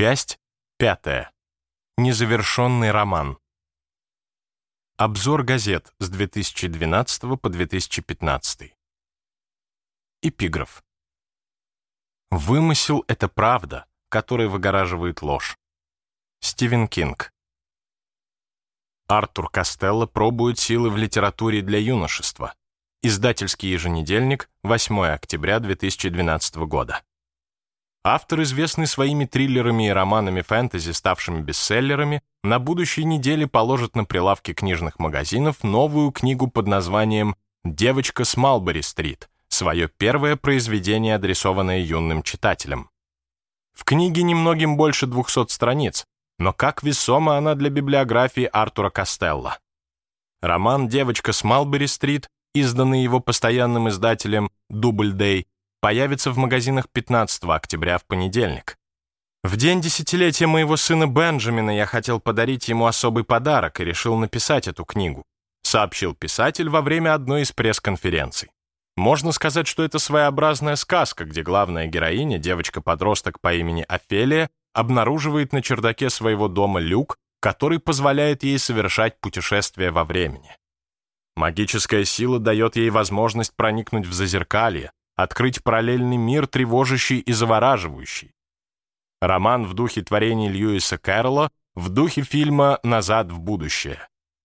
Часть пятая. Незавершенный роман. Обзор газет с 2012 по 2015. Эпиграф. Вымысел — это правда, которая выгораживает ложь. Стивен Кинг. Артур Костелло пробует силы в литературе для юношества. Издательский еженедельник, 8 октября 2012 года. Автор, известный своими триллерами и романами фэнтези, ставшими бестселлерами, на будущей неделе положит на прилавки книжных магазинов новую книгу под названием «Девочка с Малбери-стрит», свое первое произведение, адресованное юным читателям. В книге немногим больше 200 страниц, но как весома она для библиографии Артура Костелло. Роман «Девочка с Малбери-стрит», изданный его постоянным издателем «Дубль-Дэй», появится в магазинах 15 октября в понедельник. В день десятилетия моего сына Бенджамина я хотел подарить ему особый подарок и решил написать эту книгу, сообщил писатель во время одной из пресс-конференций. Можно сказать, что это своеобразная сказка, где главная героиня, девочка-подросток по имени Офелия, обнаруживает на чердаке своего дома люк, который позволяет ей совершать путешествия во времени. Магическая сила дает ей возможность проникнуть в зазеркалье, открыть параллельный мир, тревожащий и завораживающий. Роман в духе творений Льюиса Кэрролла, в духе фильма «Назад в будущее».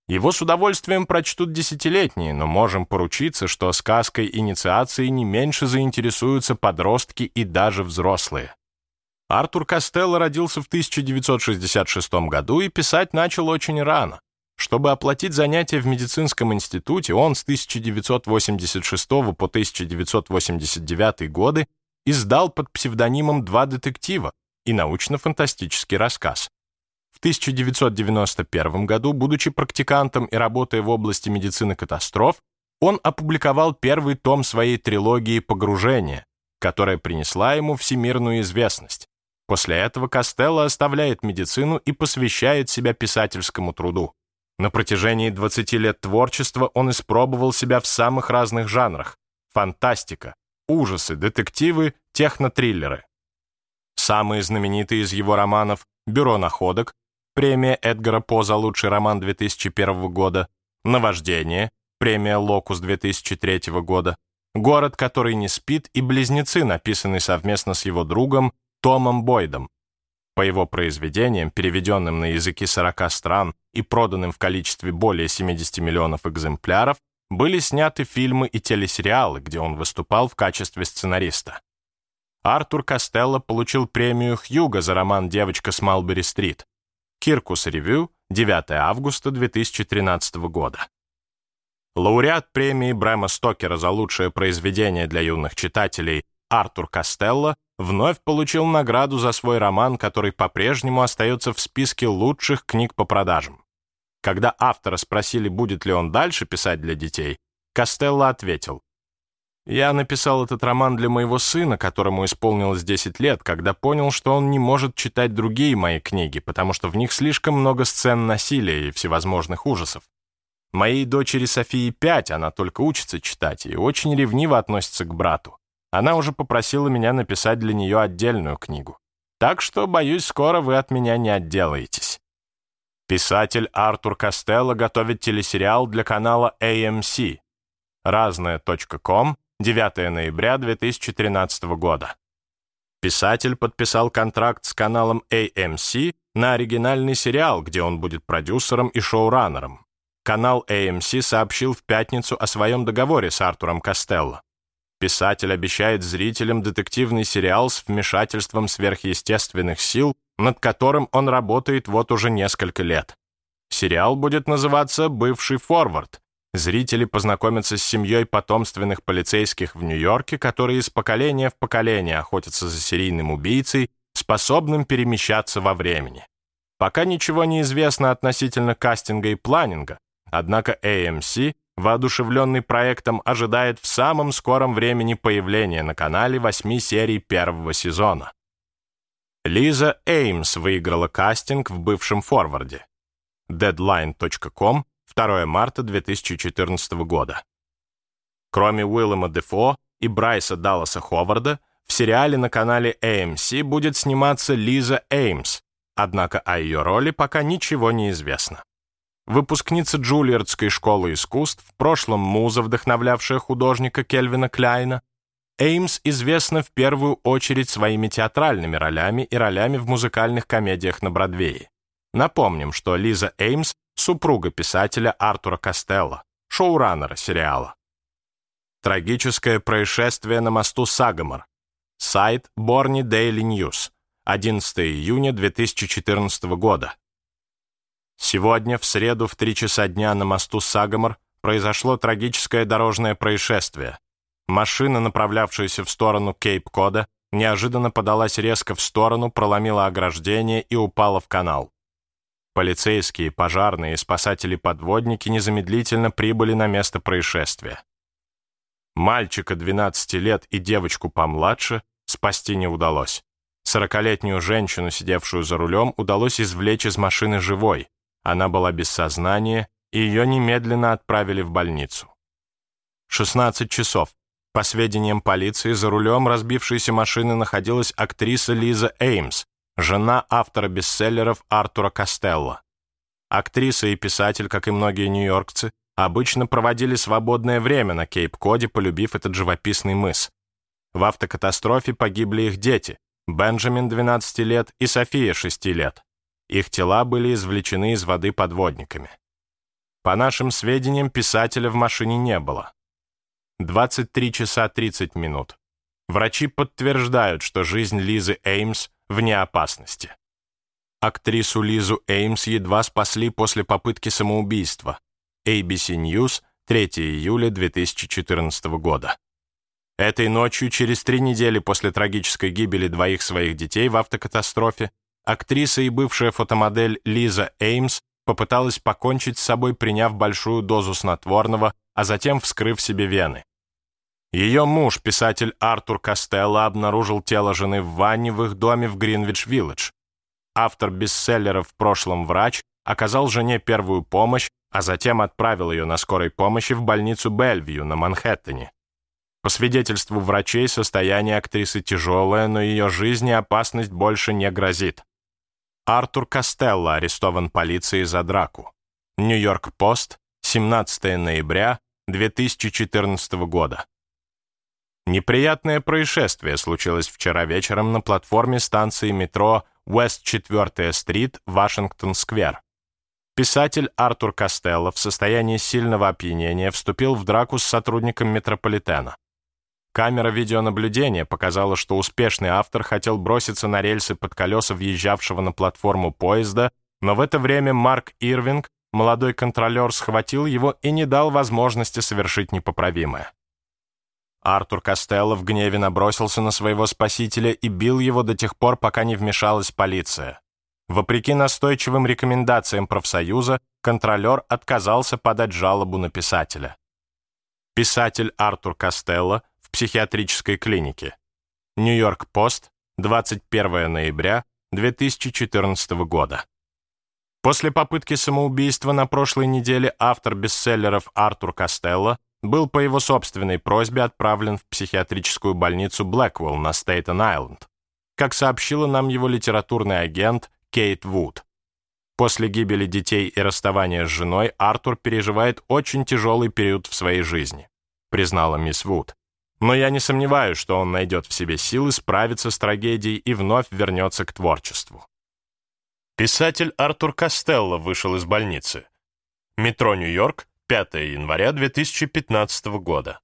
Его с удовольствием прочтут десятилетние, но можем поручиться, что сказкой инициации не меньше заинтересуются подростки и даже взрослые. Артур Костелло родился в 1966 году и писать начал очень рано. Чтобы оплатить занятия в медицинском институте, он с 1986 по 1989 годы издал под псевдонимом два детектива и научно-фантастический рассказ. В 1991 году, будучи практикантом и работая в области медицины катастроф, он опубликовал первый том своей трилогии «Погружение», которая принесла ему всемирную известность. После этого Костелло оставляет медицину и посвящает себя писательскому труду. На протяжении 20 лет творчества он испробовал себя в самых разных жанрах. Фантастика, ужасы, детективы, технотриллеры. Самые знаменитые из его романов «Бюро находок», премия Эдгара По за лучший роман 2001 года, «Наваждение», премия Локус 2003 года, «Город, который не спит» и «Близнецы», написанный совместно с его другом Томом Бойдом. По его произведениям, переведенным на языки 40 стран и проданным в количестве более 70 миллионов экземпляров, были сняты фильмы и телесериалы, где он выступал в качестве сценариста. Артур Костелло получил премию Хьюга за роман «Девочка с Малбери-стрит». Киркус Ревью, 9 августа 2013 года. Лауреат премии Брэма Стокера за лучшее произведение для юных читателей Артур Костелло вновь получил награду за свой роман, который по-прежнему остается в списке лучших книг по продажам. Когда автора спросили, будет ли он дальше писать для детей, Костелло ответил, «Я написал этот роман для моего сына, которому исполнилось 10 лет, когда понял, что он не может читать другие мои книги, потому что в них слишком много сцен насилия и всевозможных ужасов. Моей дочери Софии 5, она только учится читать и очень ревниво относится к брату. Она уже попросила меня написать для нее отдельную книгу. Так что, боюсь, скоро вы от меня не отделаетесь. Писатель Артур Костелло готовит телесериал для канала AMC. Разное.ком, 9 ноября 2013 года. Писатель подписал контракт с каналом AMC на оригинальный сериал, где он будет продюсером и шоураннером. Канал AMC сообщил в пятницу о своем договоре с Артуром Костелло. Писатель обещает зрителям детективный сериал с вмешательством сверхъестественных сил, над которым он работает вот уже несколько лет. Сериал будет называться «Бывший форвард». Зрители познакомятся с семьей потомственных полицейских в Нью-Йорке, которые из поколения в поколение охотятся за серийным убийцей, способным перемещаться во времени. Пока ничего не известно относительно кастинга и планинга, однако AMC воодушевленный проектом, ожидает в самом скором времени появления на канале восьми серий первого сезона. Лиза Эймс выиграла кастинг в бывшем форварде. Deadline.com, 2 марта 2014 года. Кроме Уиллема Дефо и Брайса Далласа Ховарда, в сериале на канале AMC будет сниматься Лиза Эймс, однако о ее роли пока ничего не известно. Выпускница Джулиардской школы искусств, в прошлом муза, вдохновлявшая художника Кельвина Кляйна, Эймс известна в первую очередь своими театральными ролями и ролями в музыкальных комедиях на Бродвее. Напомним, что Лиза Эймс — супруга писателя Артура Костелло, шоураннера сериала. Трагическое происшествие на мосту Сагамор. Сайт Борни Daily News. 11 июня 2014 года. Сегодня, в среду, в 3 часа дня на мосту Сагамор произошло трагическое дорожное происшествие. Машина, направлявшаяся в сторону Кейп-Кода, неожиданно подалась резко в сторону, проломила ограждение и упала в канал. Полицейские, пожарные и спасатели-подводники незамедлительно прибыли на место происшествия. Мальчика 12 лет и девочку помладше спасти не удалось. Сорокалетнюю женщину, сидевшую за рулем, удалось извлечь из машины живой. Она была без сознания, и ее немедленно отправили в больницу. 16 часов. По сведениям полиции, за рулем разбившейся машины находилась актриса Лиза Эймс, жена автора бестселлеров Артура Костелло. Актриса и писатель, как и многие нью-йоркцы, обычно проводили свободное время на Кейп-Коде, полюбив этот живописный мыс. В автокатастрофе погибли их дети, Бенджамин, 12 лет, и София, 6 лет. Их тела были извлечены из воды подводниками. По нашим сведениям, писателя в машине не было. 23 часа 30 минут. Врачи подтверждают, что жизнь Лизы Эймс вне опасности. Актрису Лизу Эймс едва спасли после попытки самоубийства. ABC News, 3 июля 2014 года. Этой ночью, через три недели после трагической гибели двоих своих детей в автокатастрофе, актриса и бывшая фотомодель Лиза Эймс попыталась покончить с собой, приняв большую дозу снотворного, а затем вскрыв себе вены. Ее муж, писатель Артур Костелло, обнаружил тело жены в ванне в их доме в Гринвич-Виллидж. Автор бестселлера «В прошлом врач» оказал жене первую помощь, а затем отправил ее на скорой помощи в больницу Бельвью на Манхэттене. По свидетельству врачей, состояние актрисы тяжелое, но ее жизни опасность больше не грозит. Артур Костелло арестован полицией за драку. Нью-Йорк-Пост, 17 ноября 2014 года. Неприятное происшествие случилось вчера вечером на платформе станции метро West 4 стрит, Вашингтон-сквер. Писатель Артур Костелло в состоянии сильного опьянения вступил в драку с сотрудником метрополитена. Камера видеонаблюдения показала, что успешный автор хотел броситься на рельсы под колеса въезжавшего на платформу поезда, но в это время Марк Ирвинг, молодой контролер, схватил его и не дал возможности совершить непоправимое. Артур Костелло в гневе набросился на своего спасителя и бил его до тех пор, пока не вмешалась полиция. Вопреки настойчивым рекомендациям профсоюза, контролер отказался подать жалобу на писателя. Писатель Артур Костелло психиатрической клинике. Нью-Йорк-Пост, 21 ноября 2014 года. После попытки самоубийства на прошлой неделе автор бестселлеров Артур Костелло был по его собственной просьбе отправлен в психиатрическую больницу Блэквелл на Стейтен-Айленд, как сообщила нам его литературный агент Кейт Вуд. После гибели детей и расставания с женой Артур переживает очень тяжелый период в своей жизни, признала мисс Вуд. Но я не сомневаюсь, что он найдет в себе силы справиться с трагедией и вновь вернется к творчеству. Писатель Артур Костелло вышел из больницы. Метро Нью-Йорк, 5 января 2015 года.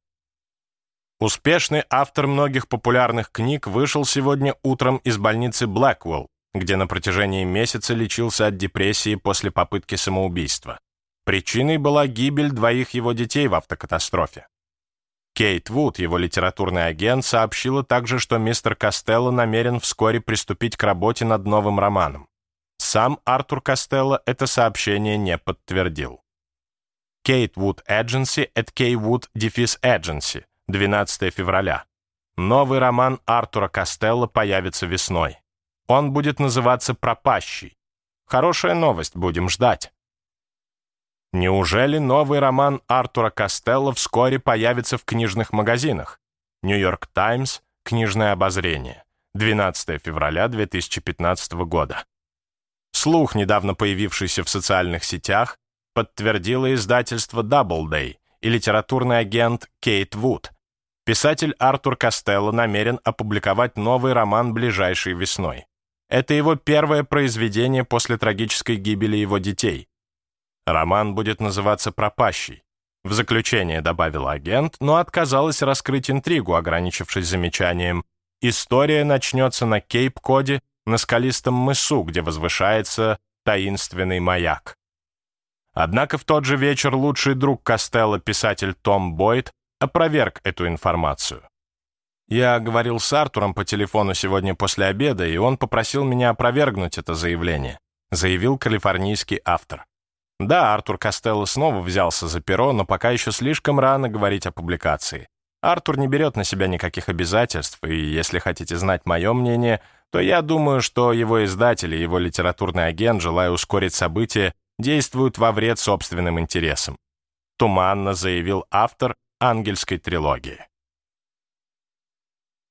Успешный автор многих популярных книг вышел сегодня утром из больницы Блэквелл, где на протяжении месяца лечился от депрессии после попытки самоубийства. Причиной была гибель двоих его детей в автокатастрофе. Кейт Вуд, его литературный агент, сообщила также, что мистер Костелло намерен вскоре приступить к работе над новым романом. Сам Артур Костелло это сообщение не подтвердил. Kate Wood Agency at K Wood Agency, 12 февраля. Новый роман Артура Костелло появится весной. Он будет называться «Пропащий». Хорошая новость, будем ждать. Неужели новый роман Артура Костелло вскоре появится в книжных магазинах? Нью-Йорк Таймс, Книжное обозрение. 12 февраля 2015 года. Слух, недавно появившийся в социальных сетях, подтвердило издательство Doubleday и литературный агент Кейт Вуд. Писатель Артур Костелло намерен опубликовать новый роман ближайшей весной. Это его первое произведение после трагической гибели его детей. Роман будет называться «Пропащий». В заключение добавил агент, но отказалась раскрыть интригу, ограничившись замечанием «История начнется на Кейп-Коде, на скалистом мысу, где возвышается таинственный маяк». Однако в тот же вечер лучший друг Костелло, писатель Том Бойд, опроверг эту информацию. Я говорил с Артуром по телефону сегодня после обеда, и он попросил меня опровергнуть это заявление, заявил калифорнийский автор. Да, Артур Костелло снова взялся за перо, но пока еще слишком рано говорить о публикации. Артур не берет на себя никаких обязательств, и если хотите знать мое мнение, то я думаю, что его издатель и его литературный агент, желая ускорить события, действуют во вред собственным интересам. Туманно заявил автор ангельской трилогии.